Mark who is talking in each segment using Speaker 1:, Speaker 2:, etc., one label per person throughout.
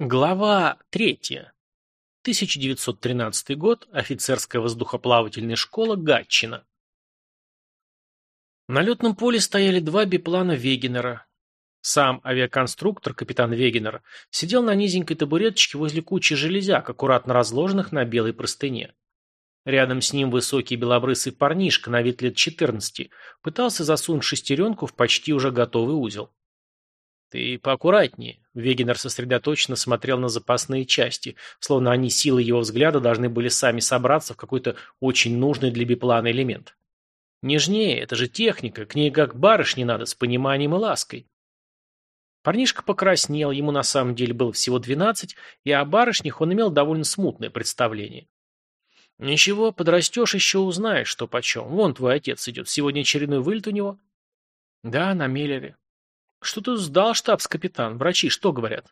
Speaker 1: Глава третья. 1913 год. Офицерская воздухоплавательная школа Гатчина. На летном поле стояли два биплана Вегенера. Сам авиаконструктор, капитан Вегенер, сидел на низенькой табуреточке возле кучи железяк, аккуратно разложенных на белой простыне. Рядом с ним высокий белобрысый парнишка на вид лет 14 пытался засунуть шестеренку в почти уже готовый узел. «Ты поаккуратнее», — Вегенер сосредоточенно смотрел на запасные части, словно они силой его взгляда должны были сами собраться в какой-то очень нужный для биплана элемент. «Нежнее, это же техника, к ней как барышне надо, с пониманием и лаской». Парнишка покраснел, ему на самом деле было всего двенадцать, и о барышнях он имел довольно смутное представление. «Ничего, подрастешь, еще узнаешь, что почем. Вон твой отец идет, сегодня очередной вылет у него». «Да, на Меллере. Что ты сдал, штабс-капитан? Врачи что говорят?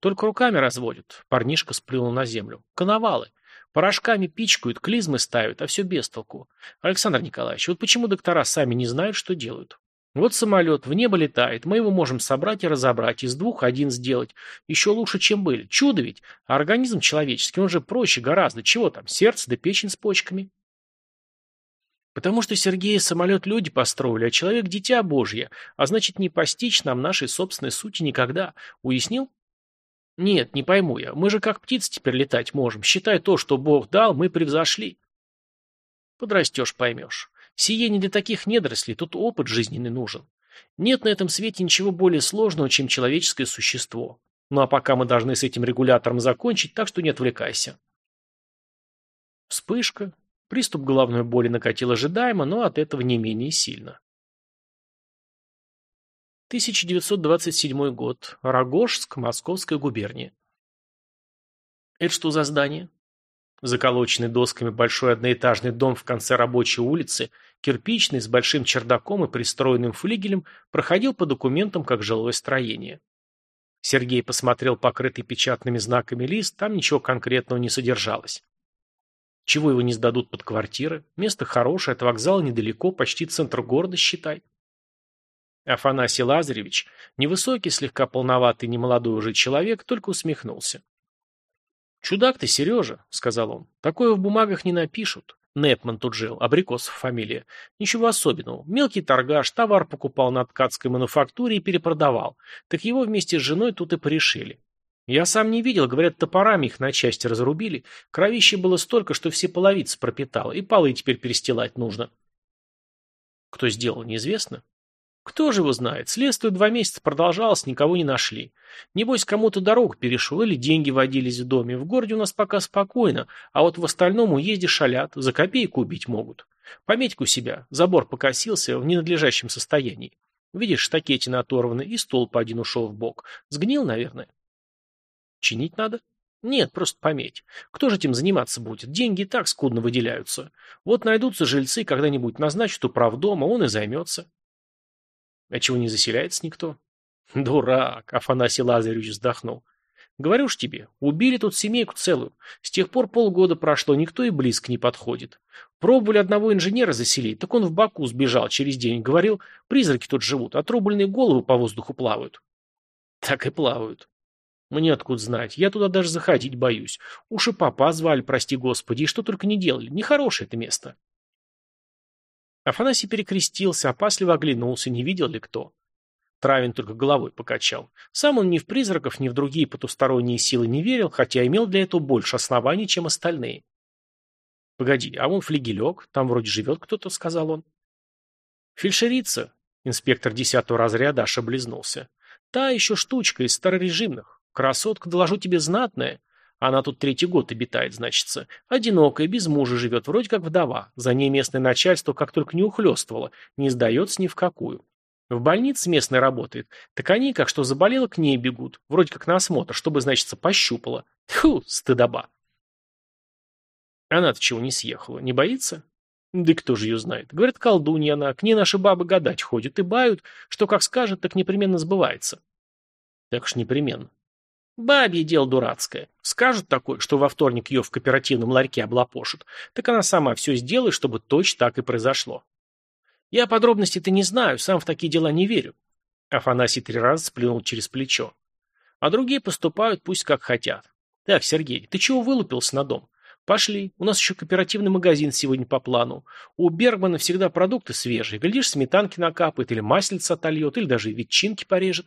Speaker 1: Только руками разводят. Парнишка сплюнул на землю. Коновалы. Порошками пичкают, клизмы ставят, а все без толку. Александр Николаевич, вот почему доктора сами не знают, что делают? Вот самолет в небо летает, мы его можем собрать и разобрать, из двух один сделать. Еще лучше, чем были. Чудо ведь. А организм человеческий, он же проще гораздо. Чего там, сердце да печень с почками? Потому что Сергея самолет люди построили, а человек – дитя Божье, а значит, не постичь нам нашей собственной сути никогда. Уяснил? Нет, не пойму я. Мы же как птицы теперь летать можем. Считай то, что Бог дал, мы превзошли. Подрастешь, поймешь. Сие не для таких недорослей, тут опыт жизненный нужен. Нет на этом свете ничего более сложного, чем человеческое существо. Ну а пока мы должны с этим регулятором закончить, так что не отвлекайся. Вспышка, Приступ головной боли накатил ожидаемо, но от этого не менее сильно. 1927 год. Рогожск, Московская губерния. Это что за здание? Заколоченный досками большой одноэтажный дом в конце рабочей улицы, кирпичный, с большим чердаком и пристроенным флигелем, проходил по документам как жилое строение. Сергей посмотрел покрытый печатными знаками лист, там ничего конкретного не содержалось. Чего его не сдадут под квартиры? Место хорошее, от вокзала недалеко, почти центр города, считай. Афанасий Лазаревич, невысокий, слегка полноватый, немолодой уже человек, только усмехнулся. «Чудак ты, Сережа», — сказал он. «Такое в бумагах не напишут. Непман тут жил, Абрикосов фамилия. Ничего особенного. Мелкий торгаш, товар покупал на ткацкой мануфактуре и перепродавал. Так его вместе с женой тут и порешили. Я сам не видел, говорят, топорами их на части разрубили. Кровище было столько, что все половицы пропитало, и полы теперь перестилать нужно. Кто сделал, неизвестно. Кто же его знает? Следствие два месяца продолжалось, никого не нашли. Небось, кому-то дорогу перешел или деньги водились в доме. В городе у нас пока спокойно, а вот в остальном уезде шалят, за копейку убить могут. Пометь-ка у себя, забор покосился в ненадлежащем состоянии. Видишь, штакетина оторваны, и столб один ушел в бок. Сгнил, наверное. Чинить надо? Нет, просто пометь. Кто же этим заниматься будет? Деньги так скудно выделяются. Вот найдутся жильцы, когда-нибудь назначат управдом, а он и займется. А чего не заселяется никто? Дурак, Афанасий Лазаревич вздохнул. Говорю ж тебе, убили тут семейку целую. С тех пор полгода прошло, никто и близко не подходит. Пробовали одного инженера заселить, так он в Баку сбежал через день. Говорил, призраки тут живут, отрубленные головы по воздуху плавают. Так и плавают. Мне откуда знать, я туда даже заходить боюсь. Уж папа звали, прости господи, и что только не делали. Нехорошее это место. Афанасий перекрестился, опасливо оглянулся, не видел ли кто. Травин только головой покачал. Сам он ни в призраков, ни в другие потусторонние силы не верил, хотя имел для этого больше оснований, чем остальные. «Погоди, а вон флигелек, там вроде живет кто-то», — сказал он. «Фельдшерица», — инспектор десятого разряда аж облизнулся. «Та еще штучка из старорежимных. Красотка, доложу тебе, знатная. Она тут третий год обитает, значится. Одинокая, без мужа живет, вроде как вдова. За ней местное начальство как только не ухлёстывало, не сдается ни в какую. В больнице местная работает. Так они, как что заболела, к ней бегут. Вроде как на осмотр, чтобы, значится, пощупала. Тьфу, стыдоба. Она-то чего не съехала? Не боится? Да кто же ее знает? Говорят, колдунья она, к ней наши бабы гадать ходят и бают, что как скажет, так непременно сбывается. Так уж непременно. Бабье дело дурацкое. Скажут такое, что во вторник ее в кооперативном ларьке облапошат, так она сама все сделает, чтобы точно так и произошло. Я подробностей-то не знаю, сам в такие дела не верю. Афанасий три раза сплюнул через плечо. А другие поступают пусть как хотят. Так, Сергей, ты чего вылупился на дом? Пошли, у нас еще кооперативный магазин сегодня по плану. У Бергмана всегда продукты свежие. Глядишь, сметанки накапает, или маслица отольет, или даже ветчинки порежет.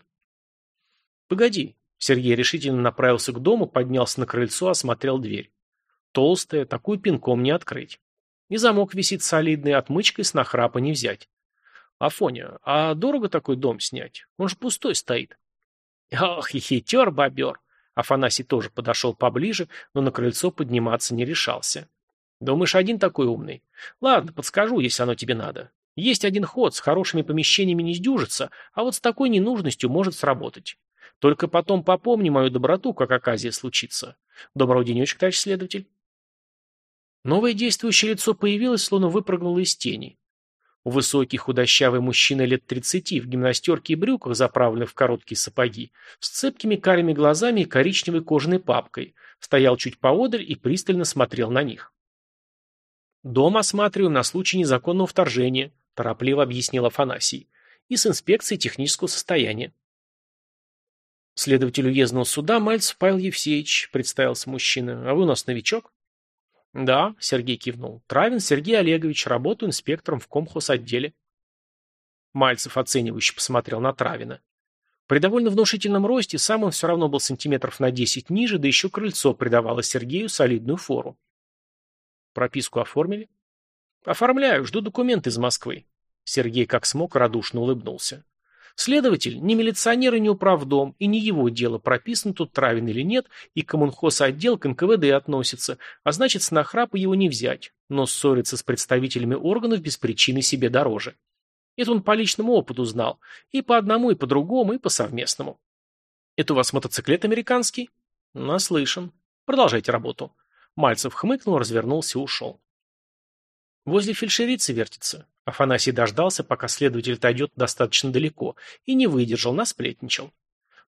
Speaker 1: Погоди. Сергей решительно направился к дому, поднялся на крыльцо, осмотрел дверь. Толстая, такую пинком не открыть. И замок висит солидный, отмычкой с нахрапа не взять. Афоня, а дорого такой дом снять? Он же пустой стоит. Ох, и хитер бобер. Афанасий тоже подошел поближе, но на крыльцо подниматься не решался. Думаешь, один такой умный? Ладно, подскажу, если оно тебе надо. Есть один ход, с хорошими помещениями не сдюжится, а вот с такой ненужностью может сработать. Только потом попомни мою доброту, как оказия случится. Доброго денечка, товарищ следователь. Новое действующее лицо появилось, словно выпрыгнуло из тени. Высокий худощавый мужчина лет тридцати в гимнастерке и брюках, заправленных в короткие сапоги, с цепкими карими глазами и коричневой кожаной папкой, стоял чуть поодаль и пристально смотрел на них. «Дом осматриваем на случай незаконного вторжения», – торопливо объяснил Афанасий, – «и с инспекцией технического состояния». Следователь уездного суда Мальцев Павел Евсеевич, представился мужчина. «А вы у нас новичок?» «Да», — Сергей кивнул. «Травин Сергей Олегович, работаю инспектором в комхоз-отделе». Мальцев оценивающе посмотрел на Травина. При довольно внушительном росте сам он все равно был сантиметров на десять ниже, да еще крыльцо придавало Сергею солидную фору. «Прописку оформили?» «Оформляю, жду документы из Москвы». Сергей как смог радушно улыбнулся. Следователь, не милиционер и не управдом, и не его дело, прописан тут Травин или нет, и коммунхоз отдел к НКВД относится, а значит, с нахрапа его не взять, но ссориться с представителями органов без причины себе дороже. Это он по личному опыту знал, и по одному, и по другому, и по совместному. Это у вас мотоциклет американский? Наслышан. Продолжайте работу. Мальцев хмыкнул, развернулся и ушел. Возле фельдшерицы вертится. Афанасий дождался, пока следователь отойдет достаточно далеко, и не выдержал, насплетничал.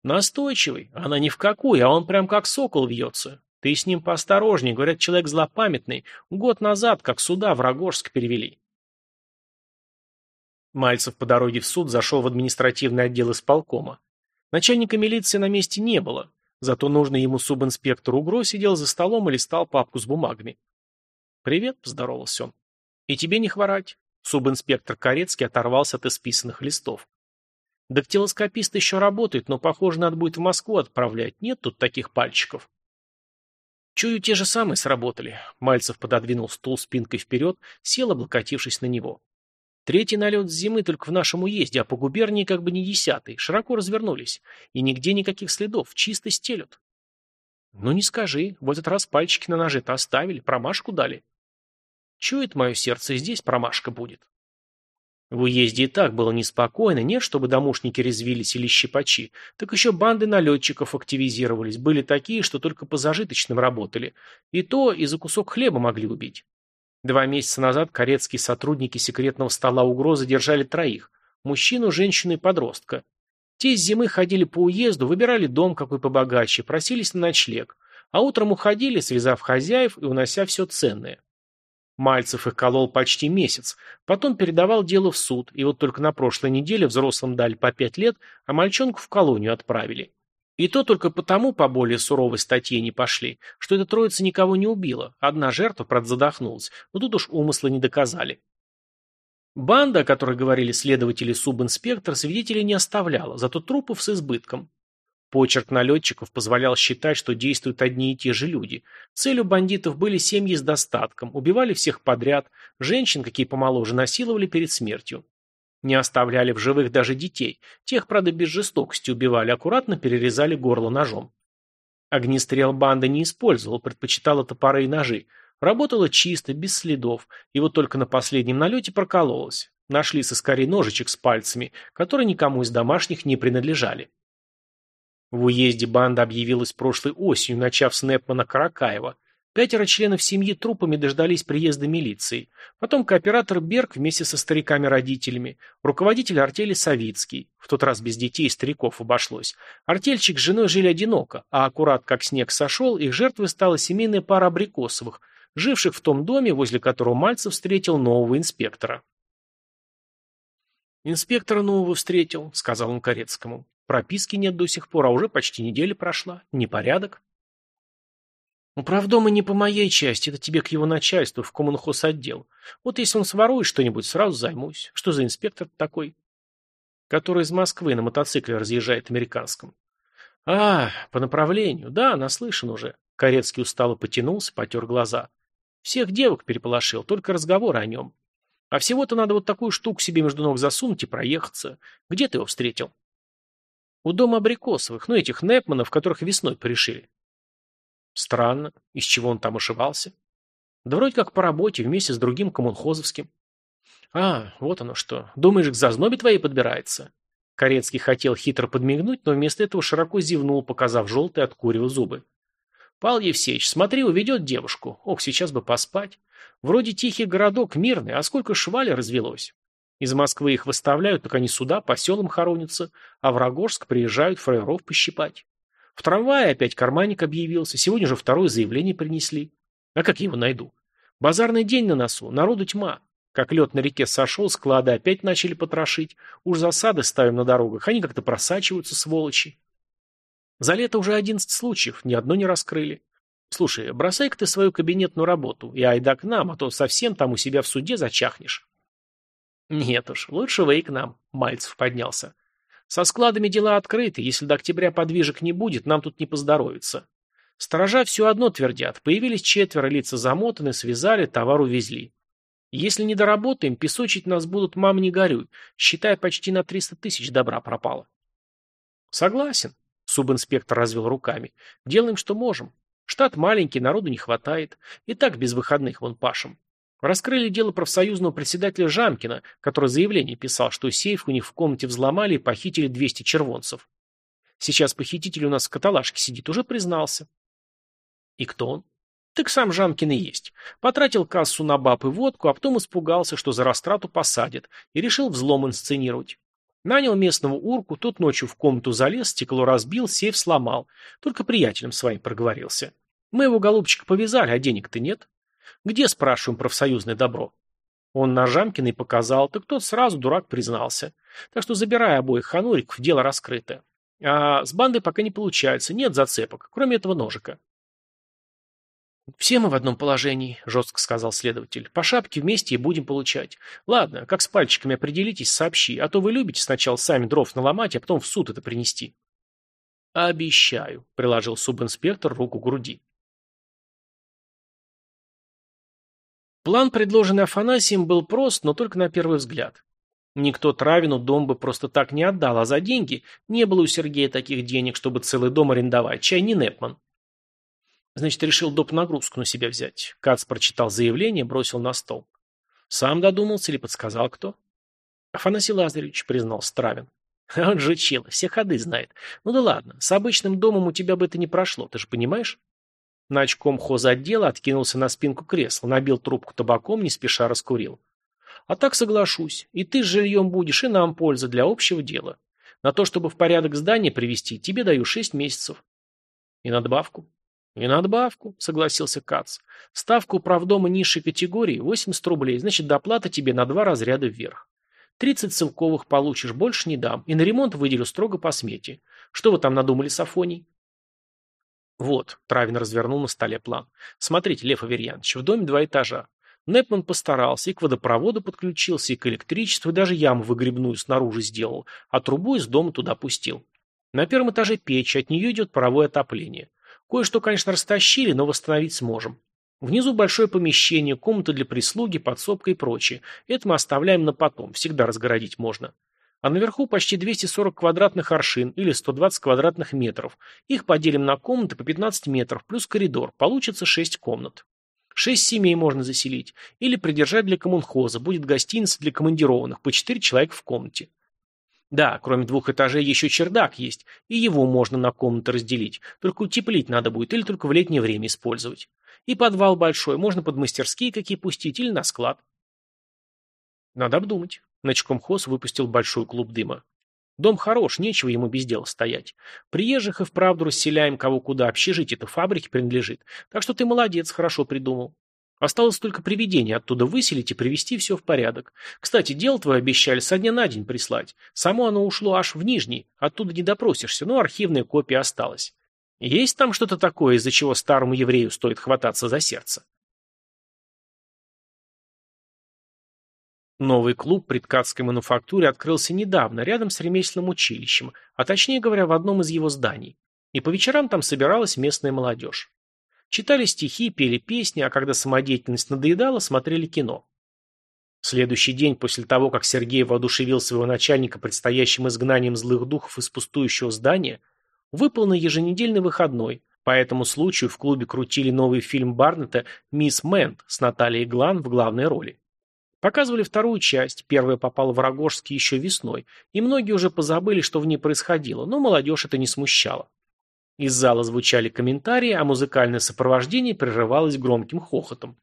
Speaker 1: Настойчивый, она ни в какую, а он прям как сокол вьется. Ты с ним поосторожней, говорят, человек злопамятный. Год назад, как суда в Рогожск перевели. Мальцев по дороге в суд зашел в административный отдел исполкома. Начальника милиции на месте не было, зато нужный ему субинспектор Угро сидел за столом и листал папку с бумагами. «Привет», — поздоровался он. «И тебе не хворать. Субинспектор Корецкий оторвался от исписанных листов. Дактилоскопист еще работает, но, похоже, надо будет в Москву отправлять. Нет тут таких пальчиков. Чую, те же самые сработали. Мальцев пододвинул стул спинкой вперед, сел, облокотившись на него. Третий налет с зимы только в нашем уезде, а по губернии как бы не десятый. Широко развернулись. И нигде никаких следов, чисто стелют. Ну не скажи, в этот раз пальчики на ноже-то оставили, промашку дали. Чует мое сердце, здесь промашка будет. В уезде и так было неспокойно, нет, чтобы домушники резвились или щипачи, так еще банды налетчиков активизировались, были такие, что только по зажиточным работали, и то и за кусок хлеба могли убить. Два месяца назад корецкие сотрудники секретного стола угрозы держали троих – мужчину, женщину и подростка. Те с зимы ходили по уезду, выбирали дом какой побогаче, просились на ночлег, а утром уходили, связав хозяев и унося все ценное. Мальцев их колол почти месяц, потом передавал дело в суд, и вот только на прошлой неделе взрослым дали по пять лет, а мальчонку в колонию отправили. И то только потому по более суровой статье не пошли, что эта троица никого не убила, одна жертва, правда, задохнулась, но тут уж умысла не доказали. Банда, о которой говорили следователи субинспектор, свидетелей не оставляла, зато трупов с избытком. Почерк налетчиков позволял считать, что действуют одни и те же люди. Целью бандитов были семьи с достатком, убивали всех подряд, женщин, какие помоложе, насиловали перед смертью. Не оставляли в живых даже детей, тех, правда, без жестокости убивали, аккуратно перерезали горло ножом. Огнестрел банда не использовал, предпочитала топоры и ножи. Работала чисто, без следов, и вот только на последнем налете прокололась. Нашли соскорей ножичек с пальцами, которые никому из домашних не принадлежали. В уезде банда объявилась прошлой осенью, начав с Непмана Каракаева. Пятеро членов семьи трупами дождались приезда милиции. Потом кооператор Берг вместе со стариками-родителями. Руководитель артели Савицкий. В тот раз без детей и стариков обошлось. Артельчик с женой жили одиноко, а аккурат как снег сошел, их жертвой стала семейная пара Абрикосовых, живших в том доме, возле которого Мальцев встретил нового инспектора. «Инспектора нового встретил», — сказал он Корецкому. Прописки нет до сих пор, а уже почти неделя прошла. Непорядок. Управдома не по моей части, это тебе к его начальству, в коммунхоз отдел. Вот если он сворует что-нибудь, сразу займусь. Что за инспектор такой? Который из Москвы на мотоцикле разъезжает американском. А, по направлению. Да, наслышан уже. Корецкий устало потянулся, потер глаза. Всех девок переполошил, только разговоры о нем. А всего-то надо вот такую штуку себе между ног засунуть и проехаться. Где ты его встретил? У дома Абрикосовых, ну этих Непманов, которых весной порешили. Странно. Из чего он там ошибался? Да вроде как по работе, вместе с другим коммунхозовским. А, вот оно что. Думаешь, к зазнобе твоей подбирается? Корецкий хотел хитро подмигнуть, но вместо этого широко зевнул, показав желтые от курева зубы. Пал Евсеич, смотри, уведет девушку. Ох, сейчас бы поспать. Вроде тихий городок, мирный, а сколько швали развелось. Из Москвы их выставляют, так они сюда, по селам хоронятся, а в Рогожск приезжают фраеров пощипать. В трамвае опять карманник объявился, сегодня же второе заявление принесли. А как его найду? Базарный день на носу, народу тьма. Как лед на реке сошел, склады опять начали потрошить. Уж засады ставим на дорогах, они как-то просачиваются, сволочи. За лето уже одиннадцать случаев, ни одно не раскрыли. Слушай, бросай-ка ты свою кабинетную работу и айда к нам, а то совсем там у себя в суде зачахнешь. Нет уж, лучше вы и к нам, Мальцев поднялся. Со складами дела открыты, если до октября подвижек не будет, нам тут не поздоровится. Сторожа все одно твердят, появились четверо, лица замотаны, связали, товар увезли. Если не доработаем, песочить нас будут, мам, не горюй, считай, почти на 300 тысяч добра пропало. Согласен, субинспектор развел руками. Делаем, что можем. Штат маленький, народу не хватает. И так без выходных вон пашем. Раскрыли дело профсоюзного председателя Жамкина, который заявление писал, что сейф у них в комнате взломали и похитили 200 червонцев. Сейчас похититель у нас в каталажке сидит, уже признался. И кто он? Так сам Жамкин и есть. Потратил кассу на баб и водку, а потом испугался, что за растрату посадят, и решил взлом инсценировать. Нанял местного урку, тот ночью в комнату залез, стекло разбил, сейф сломал. Только приятелем своим проговорился. Мы его, голубчика, повязали, а денег-то нет. Где, спрашиваем, профсоюзное добро? Он на Жамкиной показал, так тот сразу, дурак, признался. Так что забирай обоих хануриков, дело раскрыто. А с бандой пока не получается, нет зацепок, кроме этого ножика. «Все мы в одном положении», — жестко сказал следователь. «По шапке вместе и будем получать. Ладно, как с пальчиками определитесь, сообщи, а то вы любите сначала сами дров наломать, а потом в суд это принести». «Обещаю», — приложил субинспектор руку к груди. План, предложенный Афанасием, был прост, но только на первый взгляд. Никто Травину дом бы просто так не отдал, а за деньги не было у Сергея таких денег, чтобы целый дом арендовать, чай не Непман. Значит, решил доп. нагрузку на себя взять. Кац прочитал заявление, бросил на стол. Сам додумался или подсказал кто? Афанасий Лазаревич, признал Стравин. Он же чел, все ходы знает. Ну да ладно, с обычным домом у тебя бы это не прошло, ты же понимаешь? Начком хозотдела откинулся на спинку кресла, набил трубку табаком, не спеша раскурил. А так соглашусь. И ты с жильем будешь, и нам польза для общего дела. На то, чтобы в порядок здание привести, тебе даю шесть месяцев. И надбавку? И надбавку, согласился Кац. Ставка управдома низшей категории 80 рублей, значит доплата тебе на два разряда вверх. Тридцать целковых получишь, больше не дам, и на ремонт выделю строго по смете. Что вы там надумали с Афоней? Вот, Травин развернул на столе план. Смотрите, Лев Аверьянович, в доме два этажа. Непман постарался, и к водопроводу подключился, и к электричеству, и даже яму выгребную снаружи сделал, а трубу из дома туда пустил. На первом этаже печь, от нее идет паровое отопление. Кое-что, конечно, растащили, но восстановить сможем. Внизу большое помещение, комната для прислуги, подсобка и прочее. Это мы оставляем на потом, всегда разгородить можно. А наверху почти 240 квадратных аршин или 120 квадратных метров. Их поделим на комнаты по 15 метров, плюс коридор. Получится 6 комнат. Шесть семей можно заселить. Или придержать для коммунхоза. Будет гостиница для командированных, по 4 человека в комнате. Да, кроме двух этажей еще чердак есть, и его можно на комнаты разделить. Только утеплить надо будет или только в летнее время использовать. И подвал большой, можно под мастерские какие пустить или на склад. Надо обдумать. Начкомхоз выпустил большой клуб дыма. Дом хорош, нечего ему без дела стоять. Приезжих и вправду расселяем кого куда, общежитие-то фабрике принадлежит. Так что ты молодец, хорошо придумал. Осталось только привидение оттуда выселить и привести все в порядок. Кстати, дело твое обещали со дня на день прислать. Само оно ушло аж в Нижний, оттуда не допросишься, но архивная копия осталась. Есть там что-то такое, из-за чего старому еврею стоит хвататься за сердце? Новый клуб при ткацкой мануфактуре открылся недавно, рядом с ремесленным училищем, а точнее говоря, в одном из его зданий. И по вечерам там собиралась местная молодежь. Читали стихи, пели песни, а когда самодеятельность надоедала, смотрели кино. Следующий день после того, как Сергей воодушевил своего начальника предстоящим изгнанием злых духов из пустующего здания, выпал на еженедельный выходной. По этому случаю в клубе крутили новый фильм Барнета «Мисс Мэнт» с Натальей Глан в главной роли. Показывали вторую часть, первая попала в Рогожский еще весной, и многие уже позабыли, что в ней происходило, но молодежь это не смущало. Из зала звучали комментарии, а музыкальное сопровождение прерывалось громким хохотом.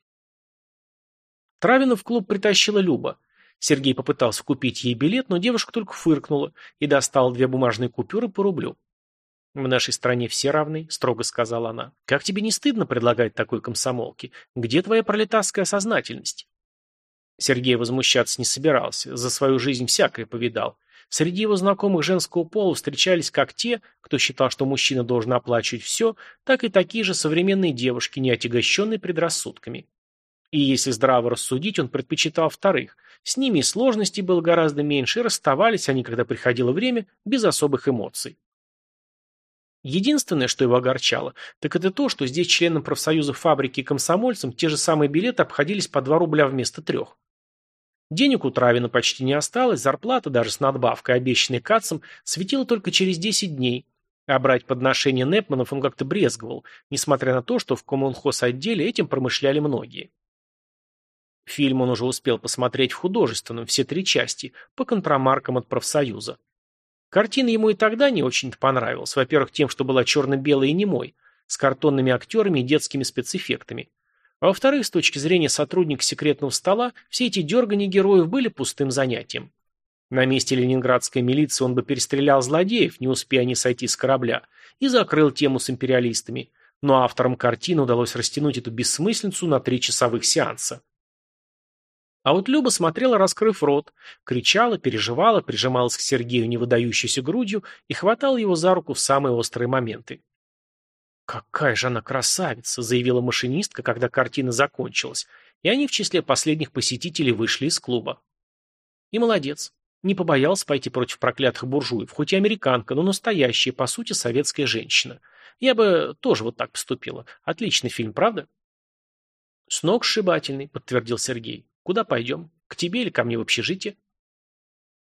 Speaker 1: Травину в клуб притащила Люба. Сергей попытался купить ей билет, но девушка только фыркнула и достала две бумажные купюры по рублю. «В нашей стране все равны», — строго сказала она. «Как тебе не стыдно предлагать такой комсомолке? Где твоя пролетарская сознательность?» Сергей возмущаться не собирался, за свою жизнь всякое повидал. Среди его знакомых женского пола встречались как те, кто считал, что мужчина должен оплачивать все, так и такие же современные девушки, не отягощенные предрассудками. И если здраво рассудить, он предпочитал вторых. С ними и сложностей было гораздо меньше, и расставались они, когда приходило время, без особых эмоций. Единственное, что его огорчало, так это то, что здесь членам профсоюза фабрики и комсомольцам те же самые билеты обходились по 2 рубля вместо трех. Денег у Травина почти не осталось, зарплата, даже с надбавкой, обещанной Кацем, светила только через 10 дней. А брать подношение Непманов он как-то брезговал, несмотря на то, что в коммунхоз-отделе этим промышляли многие. Фильм он уже успел посмотреть в художественном, все три части, по контрамаркам от профсоюза. Картина ему и тогда не очень-то понравилась, во-первых, тем, что была черно-белой и немой, с картонными актерами и детскими спецэффектами. А во-вторых, с точки зрения сотрудника секретного стола, все эти дергания героев были пустым занятием. На месте ленинградской милиции он бы перестрелял злодеев, не успея они сойти с корабля, и закрыл тему с империалистами. Но авторам картины удалось растянуть эту бессмыслицу на три часовых сеанса. А вот Люба смотрела, раскрыв рот, кричала, переживала, прижималась к Сергею невыдающейся грудью и хватала его за руку в самые острые моменты. «Какая же она красавица!» – заявила машинистка, когда картина закончилась, и они в числе последних посетителей вышли из клуба. И молодец. Не побоялся пойти против проклятых буржуев, хоть и американка, но настоящая, по сути, советская женщина. Я бы тоже вот так поступила. Отличный фильм, правда? С ног сшибательный, подтвердил Сергей. Куда пойдем? К тебе или ко мне в общежитие?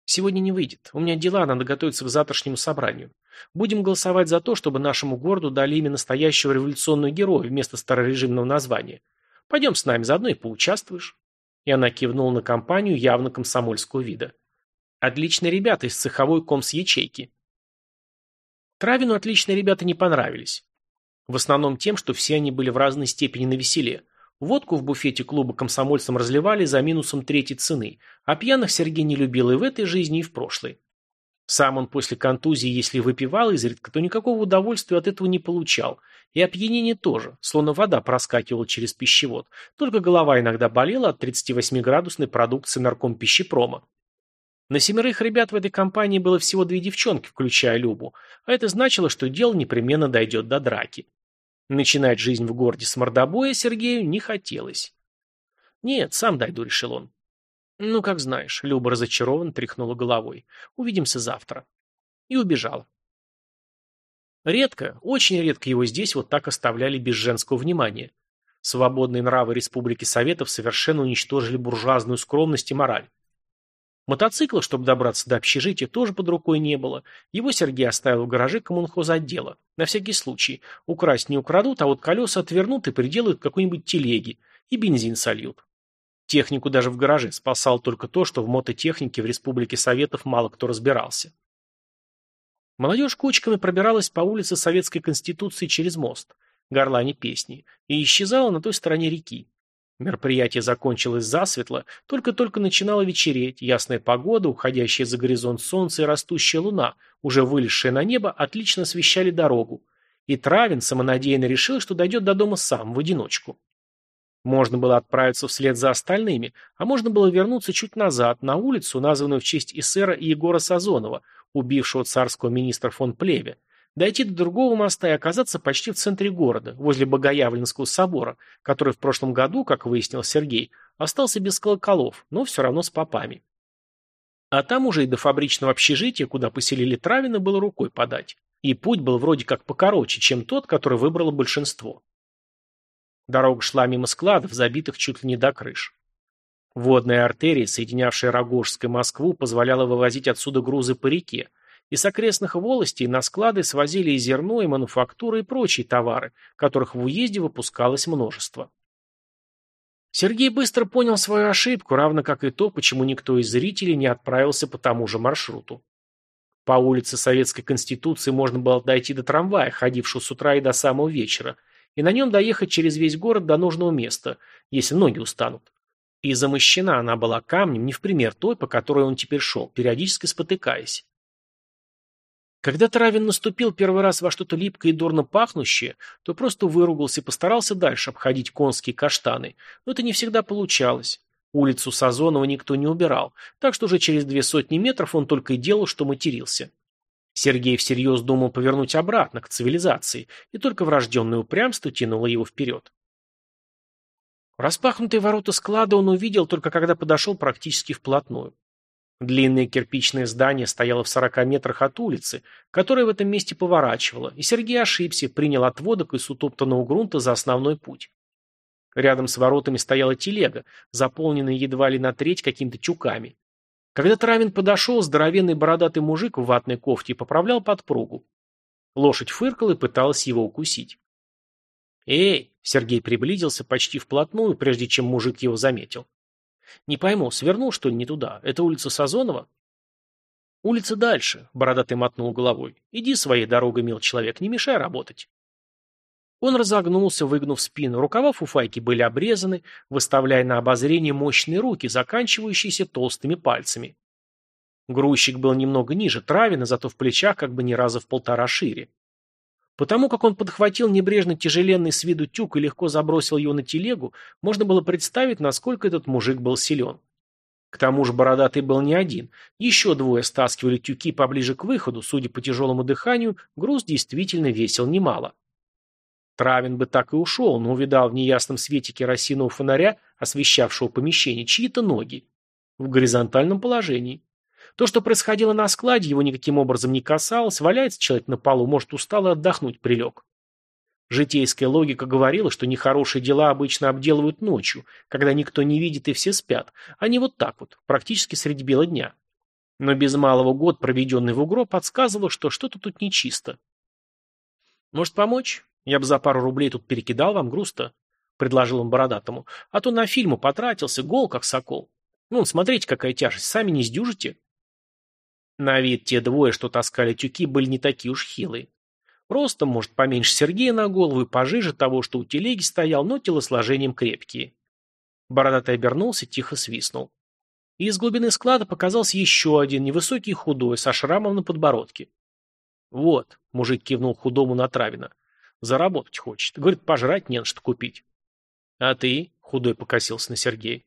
Speaker 1: Сегодня не выйдет. У меня дела, надо готовиться к завтрашнему собранию. Будем голосовать за то, чтобы нашему городу дали имя настоящего революционного героя вместо старорежимного названия. Пойдем с нами, заодно и поучаствуешь. И она кивнула на компанию явно комсомольского вида. Отличные ребята из цеховой комс-ячейки. Травину отличные ребята не понравились. В основном тем, что все они были в разной степени на веселе. Водку в буфете клуба комсомольцам разливали за минусом третьей цены, а пьяных Сергей не любил и в этой жизни, и в прошлой. Сам он после контузии, если выпивал изредка, то никакого удовольствия от этого не получал. И опьянение тоже, словно вода проскакивала через пищевод. Только голова иногда болела от 38-градусной продукции наркомпищепрома. На семерых ребят в этой компании было всего две девчонки, включая Любу, а это значило, что дело непременно дойдет до драки. Начинать жизнь в городе с мордобоя Сергею не хотелось. «Нет, сам дойду», — решил он. «Ну, как знаешь», — Люба разочарован тряхнула головой. «Увидимся завтра». И убежала. Редко, очень редко его здесь вот так оставляли без женского внимания. Свободные нравы Республики Советов совершенно уничтожили буржуазную скромность и мораль. Мотоцикла, чтобы добраться до общежития, тоже под рукой не было. Его Сергей оставил в гараже коммунхозотдела. На всякий случай. Украсть не украдут, а вот колеса отвернут и приделают к какой-нибудь телеге. И бензин сольют. Технику даже в гараже спасал только то, что в мототехнике в Республике Советов мало кто разбирался. Молодежь кучками пробиралась по улице Советской Конституции через мост, горлани песни, и исчезала на той стороне реки. Мероприятие закончилось засветло, только-только начинало вечереть, ясная погода, уходящая за горизонт солнце и растущая луна, уже вылезшая на небо, отлично освещали дорогу. И Травин самонадеянно решил, что дойдет до дома сам, в одиночку. Можно было отправиться вслед за остальными, а можно было вернуться чуть назад, на улицу, названную в честь эсера Егора Сазонова, убившего царского министра фон Плеве, дойти до другого моста и оказаться почти в центре города, возле Богоявленского собора, который в прошлом году, как выяснил Сергей, остался без колоколов, но все равно с попами. А там уже и до фабричного общежития, куда поселили Травина, было рукой подать. И путь был вроде как покороче, чем тот, который выбрало большинство. Дорога шла мимо складов, забитых чуть ли не до крыш. Водная артерия, соединявшая Рогожск и Москву, позволяла вывозить отсюда грузы по реке, и с окрестных волостей на склады свозили и зерно, и мануфактуры, и прочие товары, которых в уезде выпускалось множество. Сергей быстро понял свою ошибку, равно как и то, почему никто из зрителей не отправился по тому же маршруту. По улице Советской Конституции можно было дойти до трамвая, ходившего с утра и до самого вечера, и на нем доехать через весь город до нужного места, если ноги устанут. И замощена она была камнем, не в пример той, по которой он теперь шел, периодически спотыкаясь. Когда Травин наступил первый раз во что-то липкое и дурно пахнущее, то просто выругался и постарался дальше обходить конские каштаны, но это не всегда получалось. Улицу Сазонова никто не убирал, так что уже через две сотни метров он только и делал, что матерился. Сергей всерьез думал повернуть обратно, к цивилизации, и только врожденное упрямство тянуло его вперед. Распахнутые ворота склада он увидел только когда подошел практически вплотную. Длинное кирпичное здание стояло в сорока метрах от улицы, которая в этом месте поворачивала, и Сергей ошибся, принял отводок из утоптанного грунта за основной путь. Рядом с воротами стояла телега, заполненная едва ли на треть какими-то чуками. Когда Травин подошел, здоровенный бородатый мужик в ватной кофте поправлял подпругу. Лошадь фыркала и пыталась его укусить. «Эй!» — Сергей приблизился почти вплотную, прежде чем мужик его заметил. Не пойму, свернул, что ли, не туда? Это улица Сазонова? Улица дальше, бородатый мотнул головой. Иди своей дорогой, мил человек, не мешай работать. Он разогнулся, выгнув спину. Рукава фуфайки были обрезаны, выставляя на обозрение мощные руки, заканчивающиеся толстыми пальцами. Грузчик был немного ниже Травина, зато в плечах как бы ни раза в полтора шире. Потому как он подхватил небрежно тяжеленный с виду тюк и легко забросил его на телегу, можно было представить, насколько этот мужик был силен. К тому же бородатый был не один. Еще двое стаскивали тюки поближе к выходу, судя по тяжелому дыханию, груз действительно весил немало. Травин бы так и ушел, но увидал в неясном свете керосинового фонаря, освещавшего помещение, чьи-то ноги. В горизонтальном положении. То, что происходило на складе, его никаким образом не касалось, валяется человек на полу, может устало отдохнуть прилег. Житейская логика говорила, что нехорошие дела обычно обделывают ночью, когда никто не видит и все спят, а не вот так вот, практически среди бела дня. Но без малого год, проведенный в угро, подсказывал, что что-то тут нечисто. «Может, помочь? Я бы за пару рублей тут перекидал вам груз-то», — предложил он бородатому. «А то на фильму потратился, гол как сокол. Ну, смотрите, какая тяжесть, сами не сдюжите». На вид те двое, что таскали тюки, были не такие уж хилые. Просто, может, поменьше Сергея на голову и пожиже того, что у телеги стоял, но телосложением крепкие. Бородатый обернулся, тихо свистнул. И из глубины склада показался еще один, невысокий и худой, со шрамом на подбородке. «Вот», — мужик кивнул худому на Травина, — «заработать хочет. Говорит, пожрать не на что купить». «А ты?» — худой покосился на Сергея.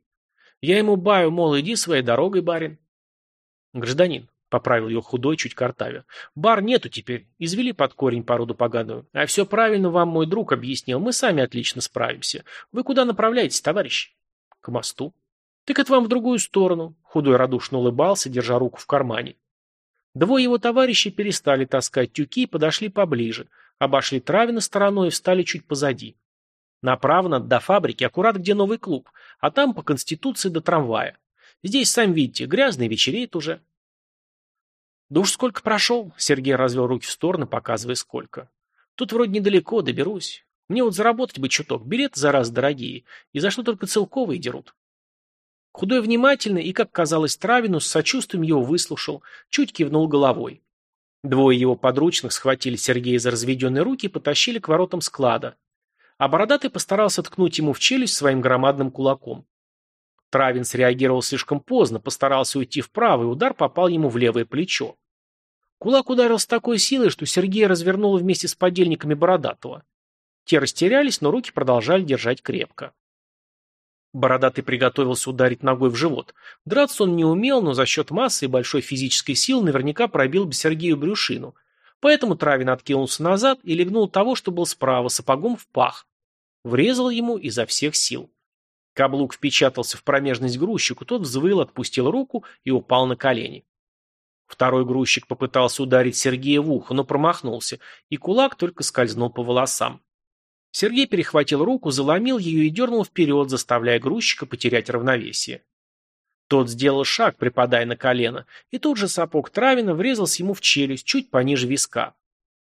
Speaker 1: «Я ему баю, мол, иди своей дорогой, барин». «Гражданин, Поправил ее худой, чуть картавя. Бар нету теперь. Извели под корень породу поганую. А все правильно вам мой друг объяснил. Мы сами отлично справимся. Вы куда направляетесь, товарищ? К мосту. Так это вам в другую сторону. Худой радушно улыбался, держа руку в кармане. Двое его товарищей перестали таскать тюки и подошли поближе. Обошли Травина стороной и встали чуть позади. Направо до фабрики, аккурат где новый клуб, а там по конституции до трамвая. Здесь, сами видите, грязно вечереет уже. «Да уж сколько прошел?» — Сергей развел руки в стороны, показывая сколько. «Тут вроде недалеко, доберусь. Мне вот заработать бы чуток. Билеты за раз дорогие. И за что только целковые дерут?» Худой внимательно и, как казалось Травину, с сочувствием его выслушал, чуть кивнул головой. Двое его подручных схватили Сергея за разведенные руки и потащили к воротам склада. А бородатый постарался ткнуть ему в челюсть своим громадным кулаком. Травин среагировал слишком поздно, постарался уйти вправо, и удар попал ему в левое плечо. Кулак ударил с такой силой, что Сергей развернул вместе с подельниками Бородатого. Те растерялись, но руки продолжали держать крепко. Бородатый приготовился ударить ногой в живот. Драться он не умел, но за счет массы и большой физической силы наверняка пробил бы Сергею брюшину. Поэтому Травин откинулся назад и легнул того, что был справа, сапогом в пах. Врезал ему изо всех сил. Каблук впечатался в промежность грузчику, тот взвыл, отпустил руку и упал на колени. Второй грузчик попытался ударить Сергея в ухо, но промахнулся, и кулак только скользнул по волосам. Сергей перехватил руку, заломил ее и дернул вперед, заставляя грузчика потерять равновесие. Тот сделал шаг, припадая на колено, и тут же сапог Травина врезался ему в челюсть, чуть пониже виска.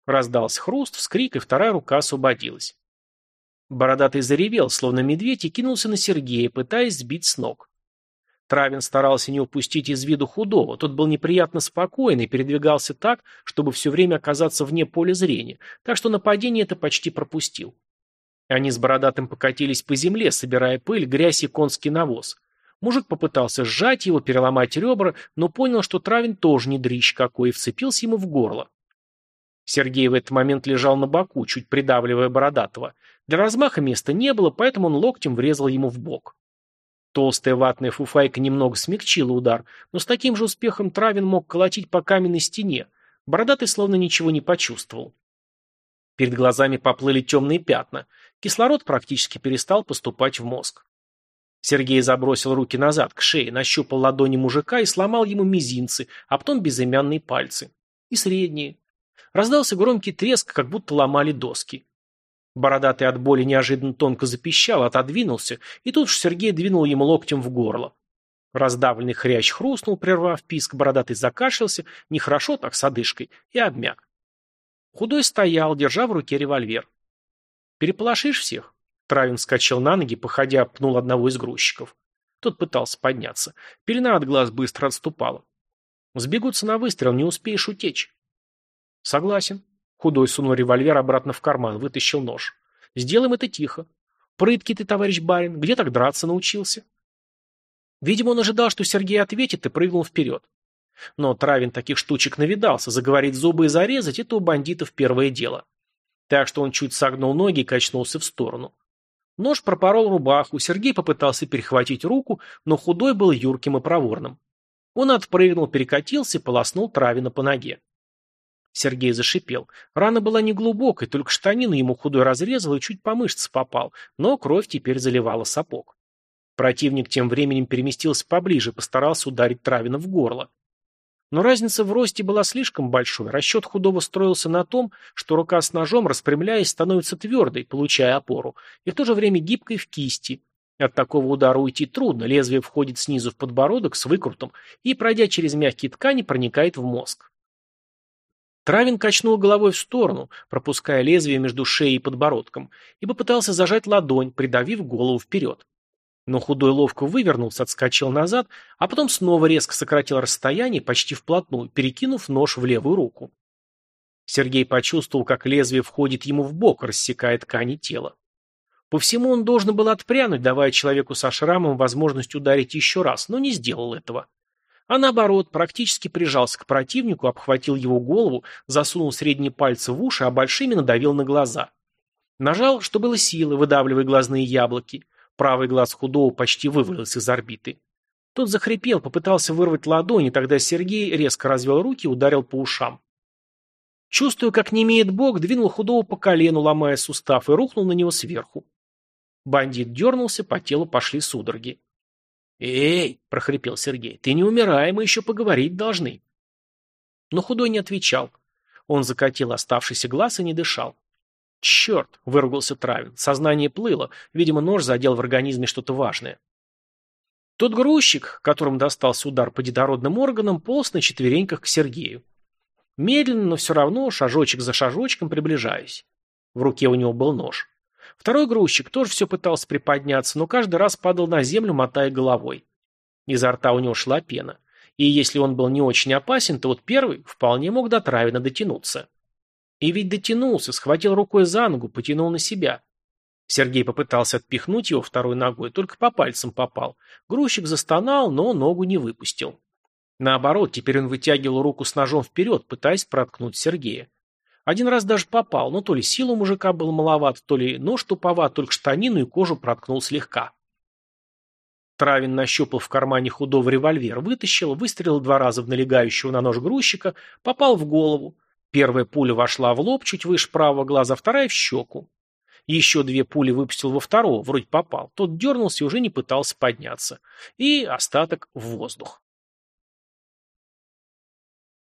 Speaker 1: Раздался хруст, вскрик, и вторая рука освободилась. Бородатый заревел, словно медведь, и кинулся на Сергея, пытаясь сбить с ног. Травин старался не упустить из виду худого, тот был неприятно спокоен и передвигался так, чтобы все время оказаться вне поля зрения, так что нападение это почти пропустил. Они с бородатым покатились по земле, собирая пыль, грязь и конский навоз. Мужик попытался сжать его, переломать ребра, но понял, что Травин тоже не дрищ какой, и вцепился ему в горло. Сергей в этот момент лежал на боку, чуть придавливая бородатого. Для размаха места не было, поэтому он локтем врезал ему в бок. Толстая ватная фуфайка немного смягчила удар, но с таким же успехом Травин мог колотить по каменной стене. Бородатый словно ничего не почувствовал. Перед глазами поплыли темные пятна. Кислород практически перестал поступать в мозг. Сергей забросил руки назад, к шее, нащупал ладони мужика и сломал ему мизинцы, а потом безымянные пальцы. И средние. Раздался громкий треск, как будто ломали доски. Бородатый от боли неожиданно тонко запищал, отодвинулся, и тут же Сергей двинул ему локтем в горло. Раздавленный хрящ хрустнул, прервав писк, бородатый закашлялся, нехорошо так с одышкой, и обмяк. Худой стоял, держа в руке револьвер. «Переполошишь всех?» Травин вскочил на ноги, походя, пнул одного из грузчиков. Тот пытался подняться. Пелена от глаз быстро отступала. «Сбегутся на выстрел, не успеешь утечь». «Согласен». Худой сунул револьвер обратно в карман, вытащил нож. «Сделаем это тихо. Прыткий ты, товарищ барин, где так драться научился?» Видимо, он ожидал, что Сергей ответит, и прыгнул вперед. Но Травин таких штучек навидался, заговорить зубы и зарезать – это у бандитов первое дело. Так что он чуть согнул ноги и качнулся в сторону. Нож пропорол рубаху, Сергей попытался перехватить руку, но худой был юрким и проворным. Он отпрыгнул, перекатился и полоснул Травина по ноге. Сергей зашипел. Рана была неглубокой, только штанину ему худой разрезал и чуть по мышце попал, но кровь теперь заливала сапог. Противник тем временем переместился поближе, постарался ударить Травина в горло. Но разница в росте была слишком большой. Расчет худого строился на том, что рука с ножом, распрямляясь, становится твердой, получая опору, и в то же время гибкой в кисти. От такого удара уйти трудно, лезвие входит снизу в подбородок с выкрутом и, пройдя через мягкие ткани, проникает в мозг. Травин качнул головой в сторону, пропуская лезвие между шеей и подбородком, и попытался зажать ладонь, придавив голову вперед. Но худой ловко вывернулся, отскочил назад, а потом снова резко сократил расстояние почти вплотную, перекинув нож в левую руку. Сергей почувствовал, как лезвие входит ему в бок, рассекая ткани тела. По всему он должен был отпрянуть, давая человеку со шрамом возможность ударить еще раз, но не сделал этого. А наоборот, практически прижался к противнику, обхватил его голову, засунул средние пальцы в уши, а большими надавил на глаза. Нажал, что было силы, выдавливая глазные яблоки. Правый глаз худого почти вывалился из орбиты. Тот захрипел, попытался вырвать ладони, тогда Сергей резко развел руки и ударил по ушам. Чувствуя, как не имеет бог, двинул худого по колену, ломая сустав, и рухнул на него сверху. Бандит дернулся, по телу пошли судороги. «Эй!» – прохрипел Сергей. «Ты не умирай, мы еще поговорить должны». Но худой не отвечал. Он закатил оставшийся глаз и не дышал. «Черт!» – выругался Травин. Сознание плыло. Видимо, нож задел в организме что-то важное. Тот грузчик, которым достался удар по детородным органам, полз на четвереньках к Сергею. Медленно, но все равно, шажочек за шажочком приближаясь. В руке у него был нож. Второй грузчик тоже все пытался приподняться, но каждый раз падал на землю, мотая головой. Изо рта у него шла пена. И если он был не очень опасен, то вот первый вполне мог до Травина дотянуться. И ведь дотянулся, схватил рукой за ногу, потянул на себя. Сергей попытался отпихнуть его второй ногой, только по пальцам попал. Грузчик застонал, но ногу не выпустил. Наоборот, теперь он вытягивал руку с ножом вперед, пытаясь проткнуть Сергея. Один раз даже попал, но то ли сила мужика была маловато, то ли нож туповат, только штанину и кожу проткнул слегка. Травин нащупал в кармане худого револьвер, вытащил, выстрелил два раза в налегающего на нож грузчика, попал в голову. Первая пуля вошла в лоб, чуть выше правого глаза, вторая в щеку. Еще две пули выпустил во второго, вроде попал. Тот дернулся и уже не пытался подняться. И остаток в воздух.